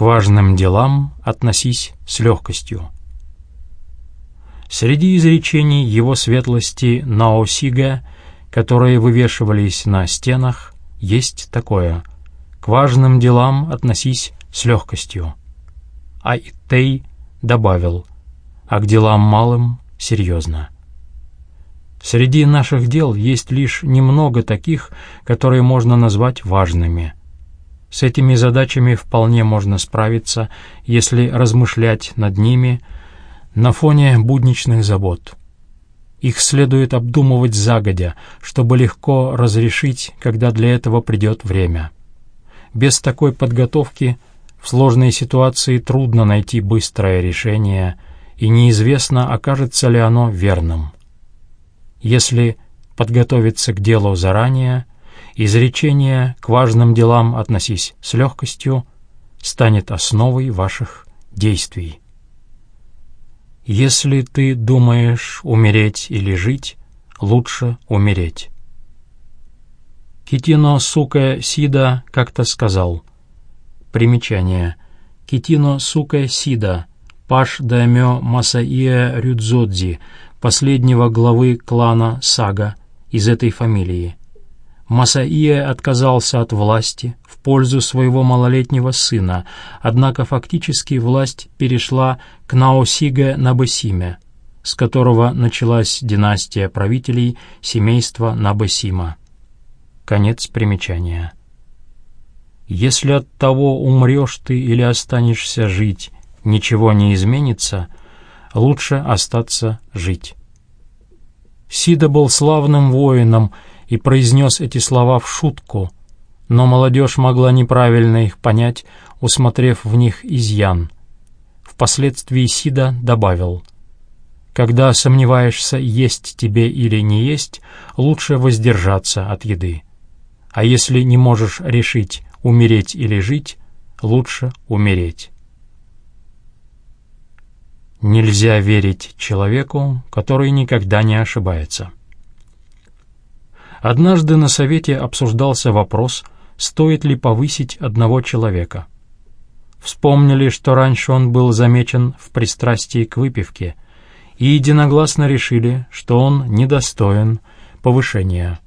К важным делам относись с легкостью. Среди изречений его светлости Наосига, которые вывешивались на стенах, есть такое «К важным делам относись с легкостью». А Итей добавил «А к делам малым — серьезно». Среди наших дел есть лишь немного таких, которые можно назвать важными. С этими задачами вполне можно справиться, если размышлять над ними – на фоне будничных забот. Их следует обдумывать загодя, чтобы легко разрешить, когда для этого придет время. Без такой подготовки в сложной ситуации трудно найти быстрое решение, и неизвестно, окажется ли оно верным. Если подготовиться к делу заранее, изречение «к важным делам относись с легкостью» станет основой ваших действий. Если ты думаешь умереть или жить, лучше умереть. Китино Сука Сида как-то сказал. Примечание. Китино Сука Сида, паш даймё Масаия Рюдзодзи, последнего главы клана Сага из этой фамилии. Масаия отказался от власти в пользу своего малолетнего сына, однако фактически власть перешла к Наосиге Набесиме, с которого началась династия правителей семейства Набесима. Конец примечания. Если от того, умрешь ты или останешься жить, ничего не изменится, лучше остаться жить. Сида был славным воином и произнес эти слова в шутку, но молодежь могла неправильно их понять, усмотрев в них изъян. Впоследствии Сида добавил, «Когда сомневаешься, есть тебе или не есть, лучше воздержаться от еды. А если не можешь решить, умереть или жить, лучше умереть». Нельзя верить человеку, который никогда не ошибается. Однажды на совете обсуждался вопрос, стоит ли повысить одного человека. Вспомнили, что раньше он был замечен в пристрастии к выпивке, и единогласно решили, что он недостоин повышения.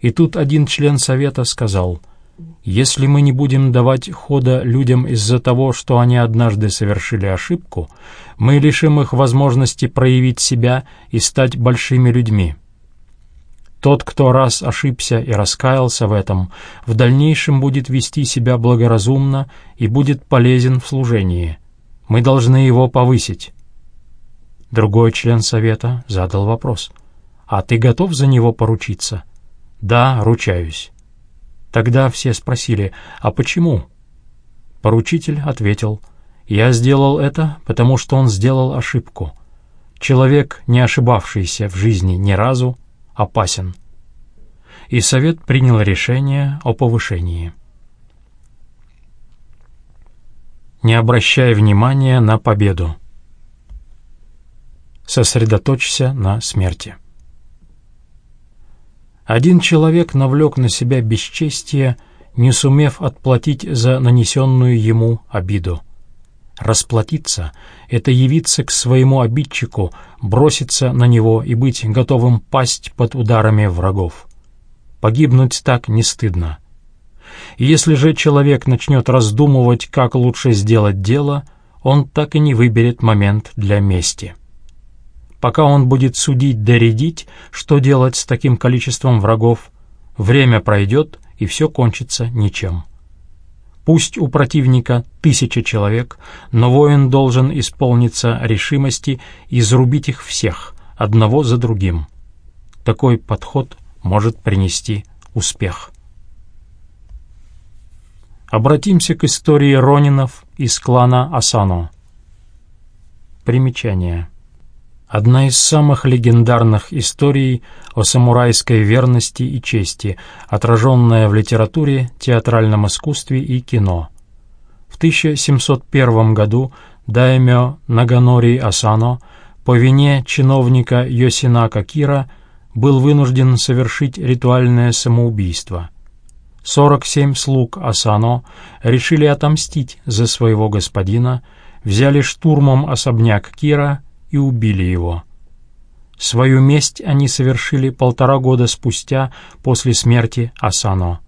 И тут один член совета сказал, «Если мы не будем давать хода людям из-за того, что они однажды совершили ошибку, мы лишим их возможности проявить себя и стать большими людьми». Тот, кто раз ошибся и раскаялся в этом, в дальнейшем будет вести себя благоразумно и будет полезен в служении. Мы должны его повысить. Другой член совета задал вопрос. «А ты готов за него поручиться?» «Да, ручаюсь». Тогда все спросили, «А почему?» Поручитель ответил, «Я сделал это, потому что он сделал ошибку. Человек, не ошибавшийся в жизни ни разу, — опасен. И Совет принял решение о повышении. Не обращай внимания на победу. Сосредоточься на смерти. Один человек навлек на себя бесчестие, не сумев отплатить за нанесенную ему обиду. Расплатиться — это явиться к своему обидчику, броситься на него и быть готовым пасть под ударами врагов. Погибнуть так не стыдно. если же человек начнет раздумывать, как лучше сделать дело, он так и не выберет момент для мести. Пока он будет судить да что делать с таким количеством врагов, время пройдет, и все кончится ничем. Пусть у противника тысяча человек, но воин должен исполниться решимости и зарубить их всех, одного за другим. Такой подход может принести успех. Обратимся к истории Ронинов из клана Асано. Примечание. Одна из самых легендарных историй о самурайской верности и чести, отраженная в литературе, театральном искусстве и кино. В 1701 году даймё Наганори Асано по вине чиновника Йосинака Кира был вынужден совершить ритуальное самоубийство. 47 слуг Асано решили отомстить за своего господина, взяли штурмом особняк Кира и убили его. Свою месть они совершили полтора года спустя после смерти Асано.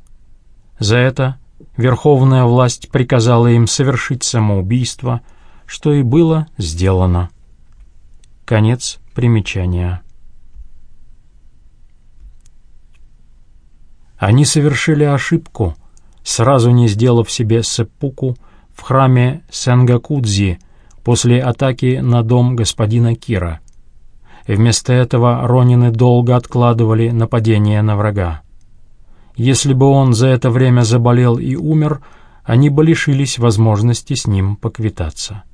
За это верховная власть приказала им совершить самоубийство, что и было сделано. Конец примечания. Они совершили ошибку, сразу не сделав себе сеппуку в храме Сенгакудзи после атаки на дом господина Кира. Вместо этого ронины долго откладывали нападение на врага. Если бы он за это время заболел и умер, они бы лишились возможности с ним поквитаться.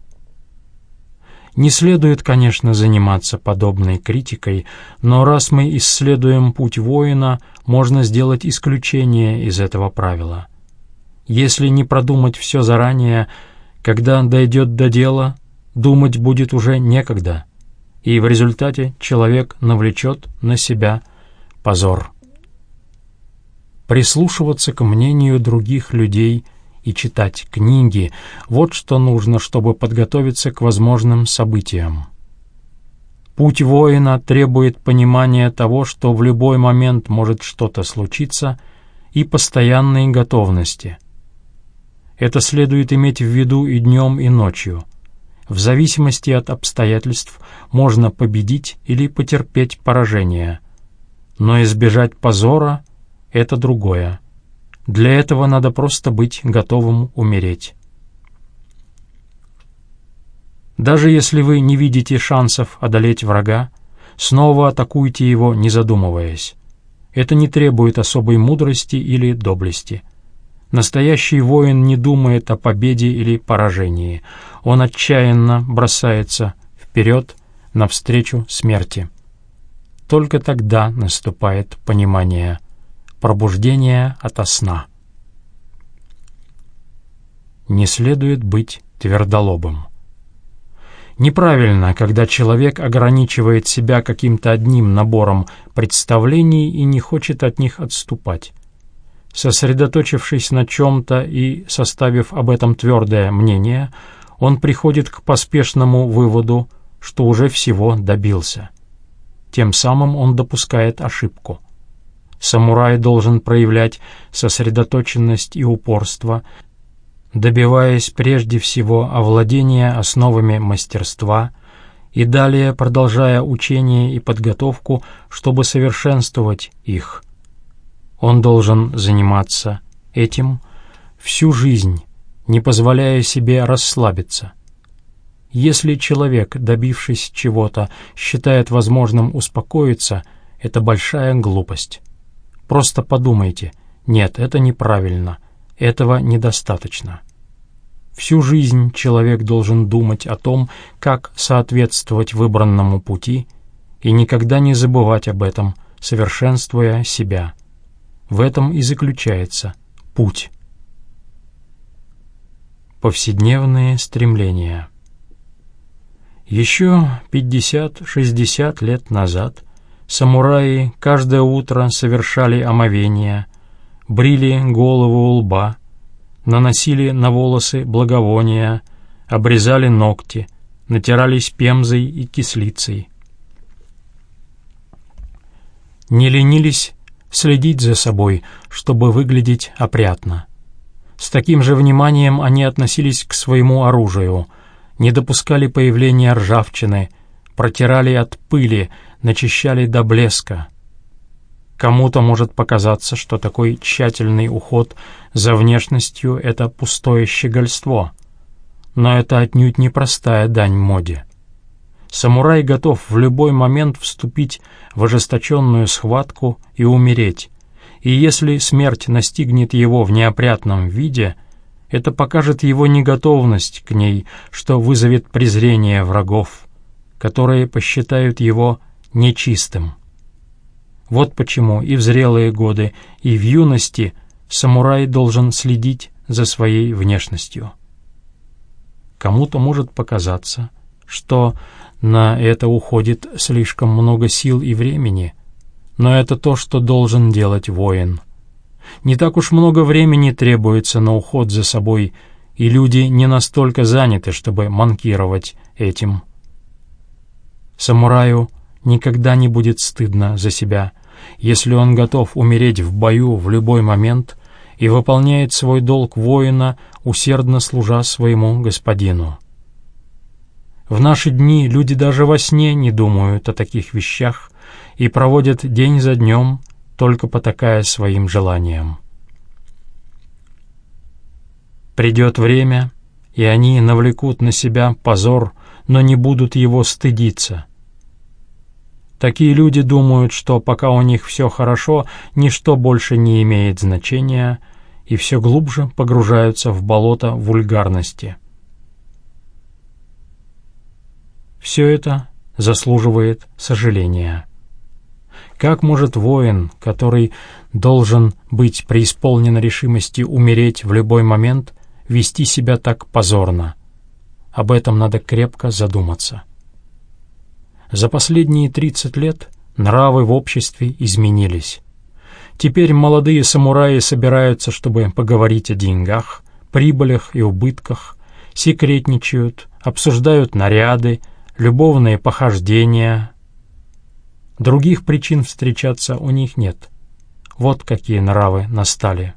Не следует, конечно, заниматься подобной критикой, но раз мы исследуем путь воина, можно сделать исключение из этого правила. Если не продумать все заранее, когда дойдет до дела, думать будет уже некогда, и в результате человек навлечет на себя позор. Прислушиваться к мнению других людей – и читать книги — вот что нужно, чтобы подготовиться к возможным событиям. Путь воина требует понимания того, что в любой момент может что-то случиться, и постоянной готовности. Это следует иметь в виду и днем, и ночью. В зависимости от обстоятельств можно победить или потерпеть поражение. Но избежать позора — это другое. Для этого надо просто быть готовым умереть. Даже если вы не видите шансов одолеть врага, снова атакуйте его, не задумываясь. Это не требует особой мудрости или доблести. Настоящий воин не думает о победе или поражении. Он отчаянно бросается вперед навстречу смерти. Только тогда наступает понимание – Пробуждение ото сна. Не следует быть твердолобым. Неправильно, когда человек ограничивает себя каким-то одним набором представлений и не хочет от них отступать. Сосредоточившись на чем-то и составив об этом твердое мнение, он приходит к поспешному выводу, что уже всего добился. Тем самым он допускает ошибку. Самурай должен проявлять сосредоточенность и упорство, добиваясь прежде всего овладения основами мастерства и далее продолжая учение и подготовку, чтобы совершенствовать их. Он должен заниматься этим всю жизнь, не позволяя себе расслабиться. Если человек, добившись чего-то, считает возможным успокоиться, это большая глупость. Просто подумайте, нет, это неправильно, этого недостаточно. Всю жизнь человек должен думать о том, как соответствовать выбранному пути, и никогда не забывать об этом, совершенствуя себя. В этом и заключается путь. Повседневные стремления Еще 50-60 лет назад Самураи каждое утро совершали омовение, брили голову у лба, наносили на волосы благовония, обрезали ногти, натирались пемзой и кислицей. Не ленились следить за собой, чтобы выглядеть опрятно. С таким же вниманием они относились к своему оружию, не допускали появления ржавчины, протирали от пыли, начищали до блеска. Кому-то может показаться, что такой тщательный уход за внешностью — это пустое щегольство. Но это отнюдь не простая дань моде. Самурай готов в любой момент вступить в ожесточенную схватку и умереть, и если смерть настигнет его в неопрятном виде, это покажет его неготовность к ней, что вызовет презрение врагов, которые посчитают его нечистым. Вот почему и в зрелые годы, и в юности самурай должен следить за своей внешностью. Кому-то может показаться, что на это уходит слишком много сил и времени, но это то, что должен делать воин. Не так уж много времени требуется на уход за собой, и люди не настолько заняты, чтобы манкировать этим. Самураю никогда не будет стыдно за себя, если он готов умереть в бою в любой момент и выполняет свой долг воина, усердно служа своему господину. В наши дни люди даже во сне не думают о таких вещах и проводят день за днем, только потакая своим желаниям. Придет время, и они навлекут на себя позор, но не будут его стыдиться. Такие люди думают, что пока у них все хорошо, ничто больше не имеет значения, и все глубже погружаются в болото вульгарности. Все это заслуживает сожаления. Как может воин, который должен быть преисполнен решимости умереть в любой момент, вести себя так позорно? Об этом надо крепко задуматься. За последние 30 лет нравы в обществе изменились. Теперь молодые самураи собираются, чтобы поговорить о деньгах, прибылях и убытках, секретничают, обсуждают наряды, любовные похождения. Других причин встречаться у них нет. Вот какие нравы настали.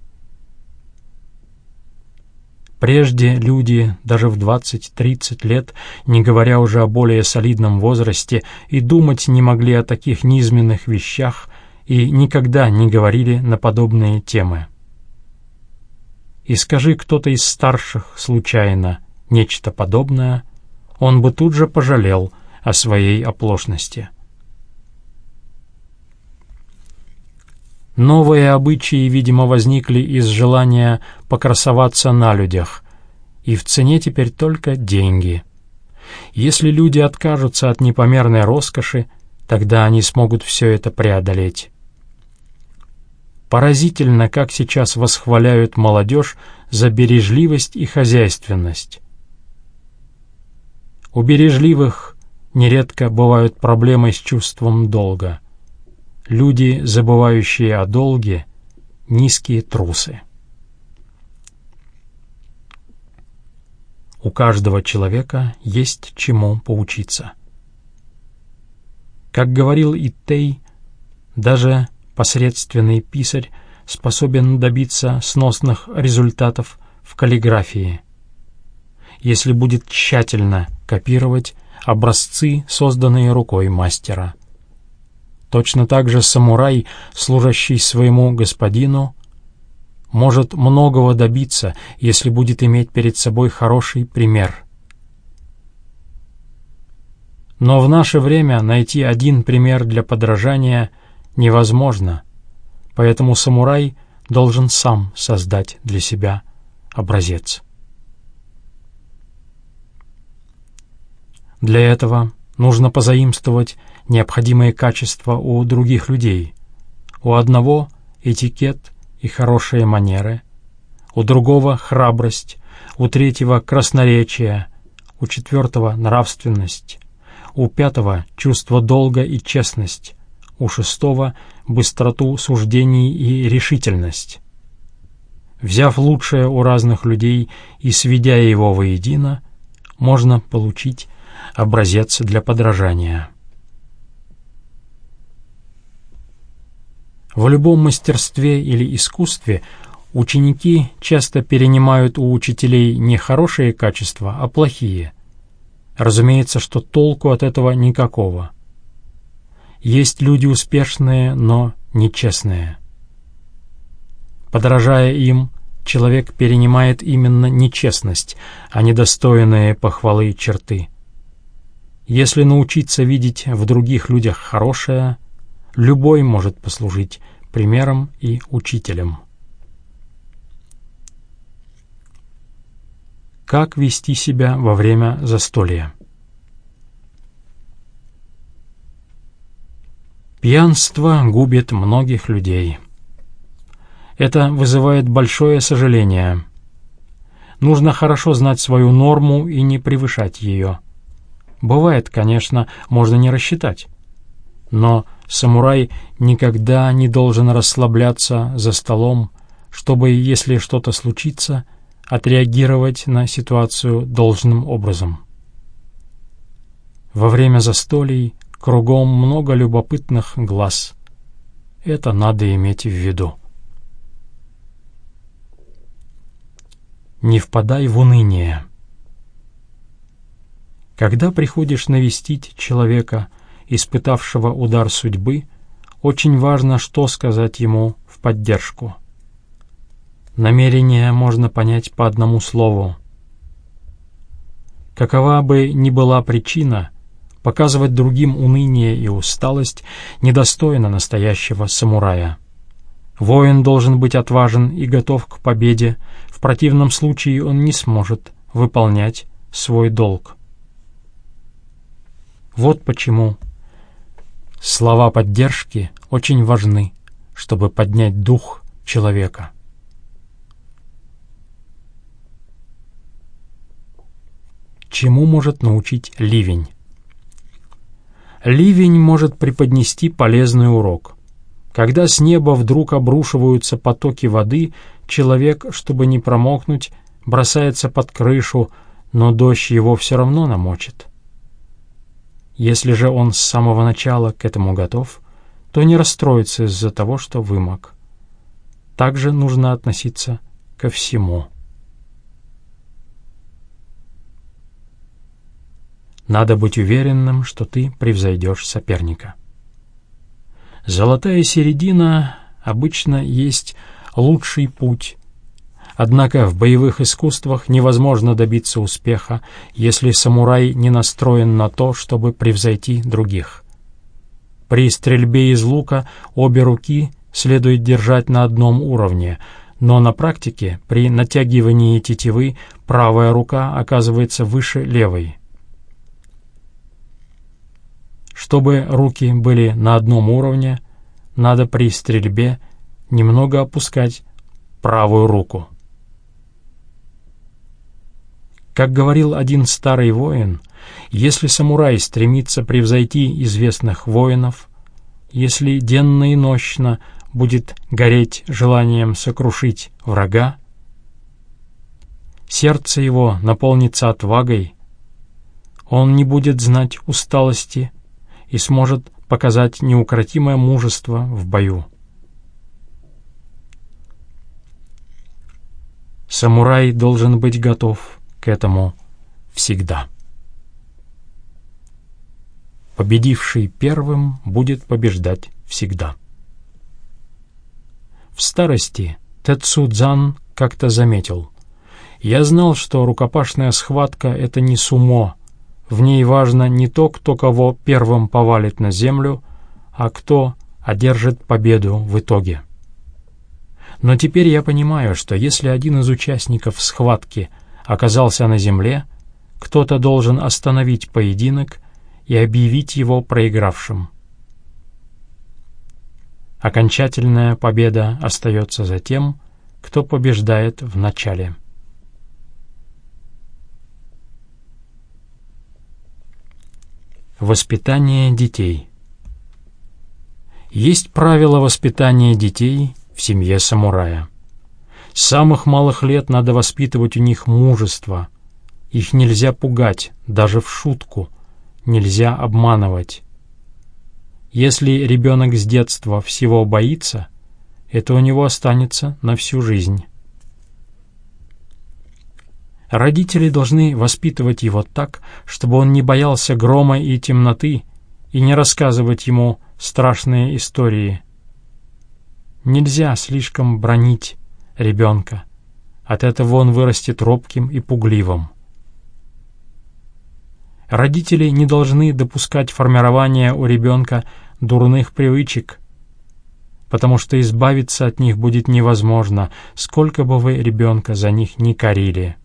Прежде люди, даже в 20-30 лет, не говоря уже о более солидном возрасте, и думать не могли о таких низменных вещах и никогда не говорили на подобные темы. И скажи кто-то из старших случайно нечто подобное, он бы тут же пожалел о своей оплошности. Новые обычаи, видимо, возникли из желания покрасоваться на людях, и в цене теперь только деньги. Если люди откажутся от непомерной роскоши, тогда они смогут все это преодолеть. Поразительно, как сейчас восхваляют молодежь за бережливость и хозяйственность. У бережливых нередко бывают проблемы с чувством долга — Люди, забывающие о долге, низкие трусы. У каждого человека есть чему поучиться. Как говорил Иттей, даже посредственный писарь способен добиться сносных результатов в каллиграфии, если будет тщательно копировать образцы, созданные рукой мастера. Точно так же самурай, служащий своему господину, может многого добиться, если будет иметь перед собой хороший пример. Но в наше время найти один пример для подражания невозможно, поэтому самурай должен сам создать для себя образец. Для этого нужно позаимствовать необходимые качества у других людей. У одного — этикет и хорошие манеры, у другого — храбрость, у третьего — красноречие, у четвертого — нравственность, у пятого — чувство долга и честность, у шестого — быстроту суждений и решительность. Взяв лучшее у разных людей и сведя его воедино, можно получить образец для подражания. В любом мастерстве или искусстве ученики часто перенимают у учителей не хорошие качества, а плохие. Разумеется, что толку от этого никакого. Есть люди успешные, но нечестные. Подражая им, человек перенимает именно нечестность, а недостойные похвалы черты. Если научиться видеть в других людях хорошее – Любой может послужить примером и учителем. Как вести себя во время застолья? Пьянство губит многих людей. Это вызывает большое сожаление. Нужно хорошо знать свою норму и не превышать ее. Бывает, конечно, можно не рассчитать. Но самурай никогда не должен расслабляться за столом, чтобы, если что-то случится, отреагировать на ситуацию должным образом. Во время застолий кругом много любопытных глаз. Это надо иметь в виду. Не впадай в уныние. Когда приходишь навестить человека, испытавшего удар судьбы, очень важно, что сказать ему в поддержку. Намерение можно понять по одному слову. Какова бы ни была причина, показывать другим уныние и усталость недостойно настоящего самурая. Воин должен быть отважен и готов к победе, в противном случае он не сможет выполнять свой долг. Вот почему Слова поддержки очень важны, чтобы поднять дух человека. Чему может научить ливень? Ливень может преподнести полезный урок. Когда с неба вдруг обрушиваются потоки воды, человек, чтобы не промокнуть, бросается под крышу, но дождь его все равно намочит. Если же он с самого начала к этому готов, то не расстроится из-за того, что вымок. Также нужно относиться ко всему. Надо быть уверенным, что ты превзойдешь соперника. Золотая середина обычно есть лучший путь Однако в боевых искусствах невозможно добиться успеха, если самурай не настроен на то, чтобы превзойти других. При стрельбе из лука обе руки следует держать на одном уровне, но на практике при натягивании тетивы правая рука оказывается выше левой. Чтобы руки были на одном уровне, надо при стрельбе немного опускать правую руку. Как говорил один старый воин, если самурай стремится превзойти известных воинов, если денно и нощно будет гореть желанием сокрушить врага, сердце его наполнится отвагой, он не будет знать усталости и сможет показать неукротимое мужество в бою. Самурай должен быть готов к этому всегда. Победивший первым будет побеждать всегда. В старости Тецудзан как-то заметил. «Я знал, что рукопашная схватка — это не сумо. В ней важно не то, кто кого первым повалит на землю, а кто одержит победу в итоге». Но теперь я понимаю, что если один из участников схватки — оказался на земле, кто-то должен остановить поединок и объявить его проигравшим. Окончательная победа остается за тем, кто побеждает в начале. Воспитание детей Есть правила воспитания детей в семье самурая. С самых малых лет надо воспитывать у них мужество. Их нельзя пугать, даже в шутку. Нельзя обманывать. Если ребенок с детства всего боится, это у него останется на всю жизнь. Родители должны воспитывать его так, чтобы он не боялся грома и темноты и не рассказывать ему страшные истории. Нельзя слишком бронить, ребенка. От этого он вырастет робким и пугливым. Родители не должны допускать формирования у ребенка дурных привычек, потому что избавиться от них будет невозможно, сколько бы вы ребенка за них ни корили.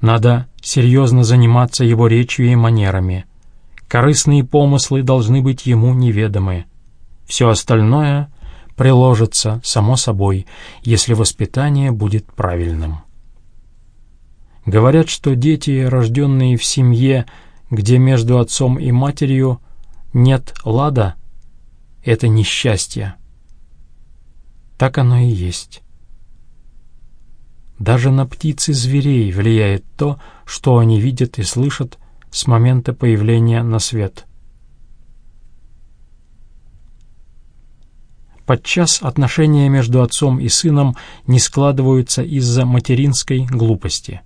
Надо серьезно заниматься его речью и манерами. Корыстные помыслы должны быть ему неведомы. Все остальное приложится само собой, если воспитание будет правильным. Говорят, что дети, рожденные в семье, где между отцом и матерью нет лада, — это несчастье. Так оно и есть. Даже на птиц и зверей влияет то, что они видят и слышат с момента появления на свет. Подчас отношения между отцом и сыном не складываются из-за материнской глупости.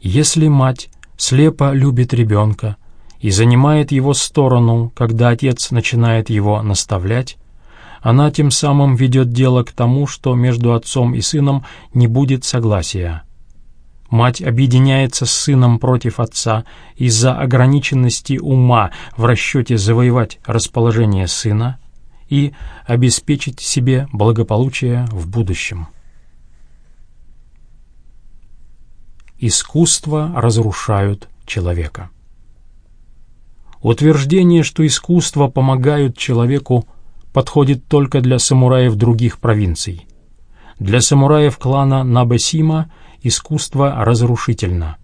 Если мать слепо любит ребенка и занимает его сторону, когда отец начинает его наставлять, она тем самым ведет дело к тому, что между отцом и сыном не будет согласия. Мать объединяется с сыном против отца из-за ограниченности ума в расчете завоевать расположение сына и обеспечить себе благополучие в будущем. Искусство разрушают человека. Утверждение, что искусство помогают человеку, подходит только для самураев других провинций. Для самураев клана Набасима искусство разрушительно.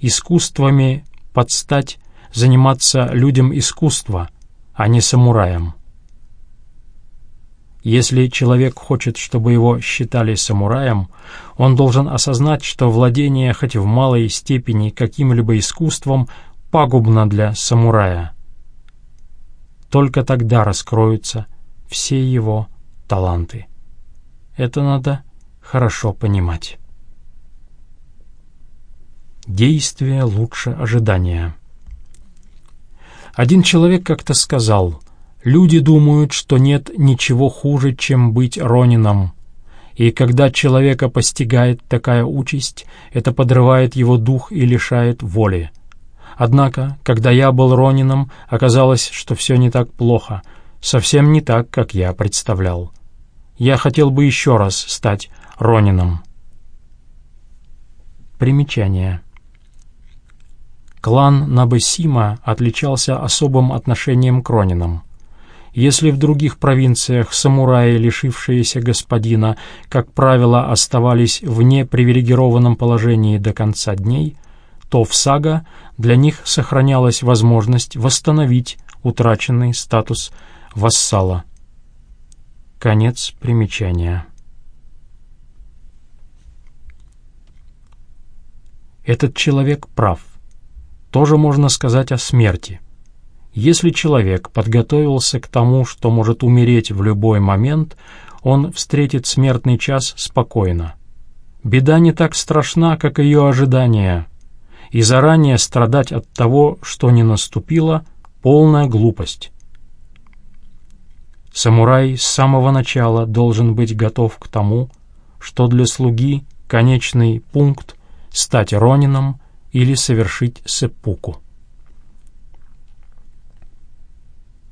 Искусствами подстать заниматься людям искусства, а не самураям. Если человек хочет, чтобы его считали самураем, он должен осознать, что владение хоть в малой степени каким-либо искусством пагубно для самурая. Только тогда раскроются все его таланты. Это надо хорошо понимать. Действие лучше ожидания. Один человек как-то сказал — Люди думают, что нет ничего хуже, чем быть Ронином. И когда человека постигает такая участь, это подрывает его дух и лишает воли. Однако, когда я был Ронином, оказалось, что все не так плохо, совсем не так, как я представлял. Я хотел бы еще раз стать Ронином. Примечание. Клан Набесима отличался особым отношением к Ронинам. Если в других провинциях самураи, лишившиеся господина, как правило, оставались в непривилегированном положении до конца дней, то в сага для них сохранялась возможность восстановить утраченный статус вассала. Конец примечания. Этот человек прав. Тоже можно сказать о смерти – если человек подготовился к тому, что может умереть в любой момент, он встретит смертный час спокойно. Беда не так страшна, как ее ожидание, и заранее страдать от того, что не наступило, полная глупость. Самурай с самого начала должен быть готов к тому, что для слуги конечный пункт — стать ронином или совершить сеппуку.